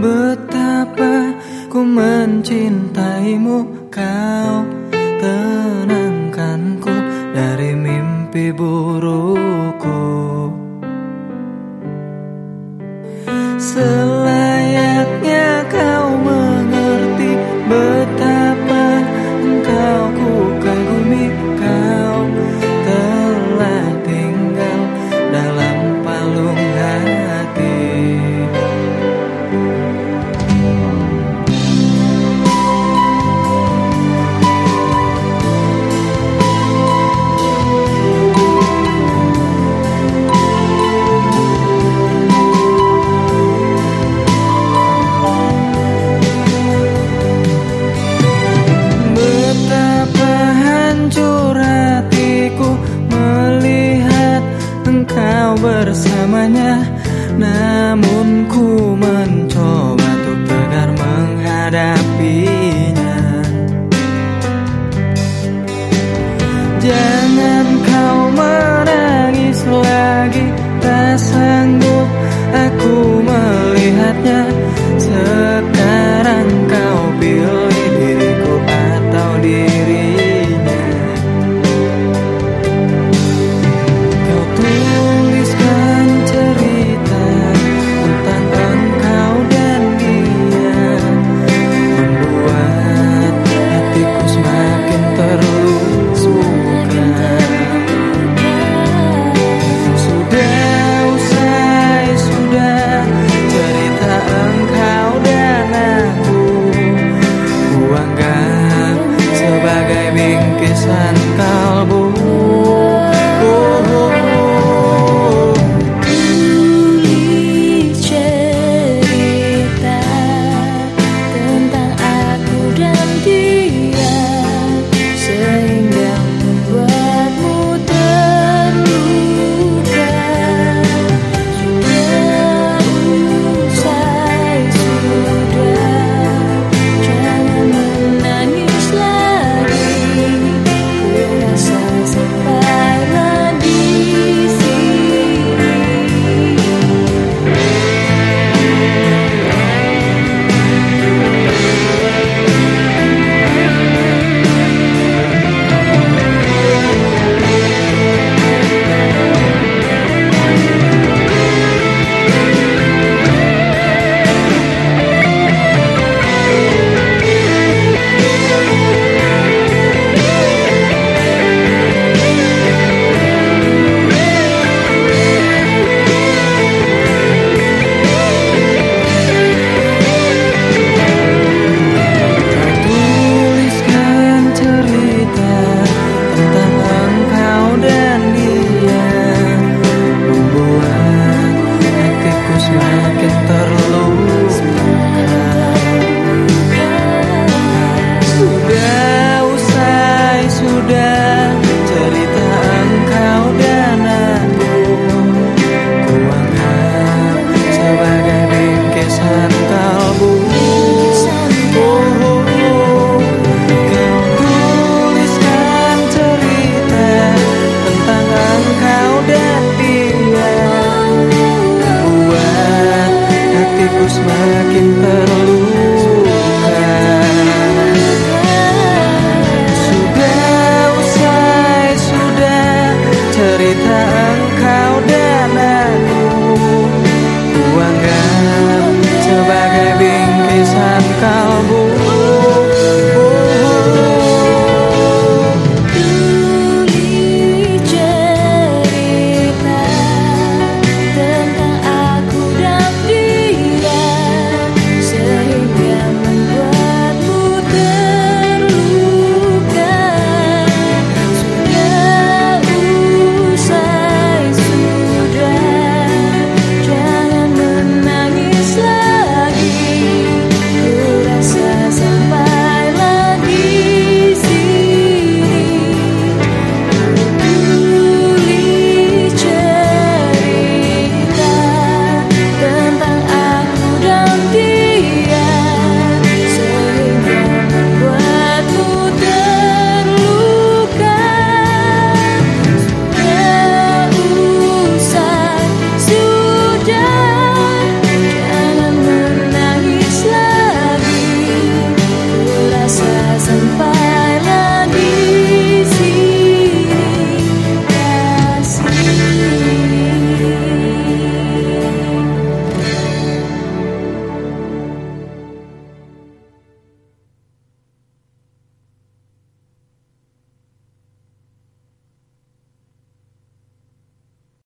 betapa ku mencintaimu Kau tenangkanku dari mimpi burukku bersamanya Namun ku mencoba untuk tegar menghadapinya. Jangan kau menangis lagi Tak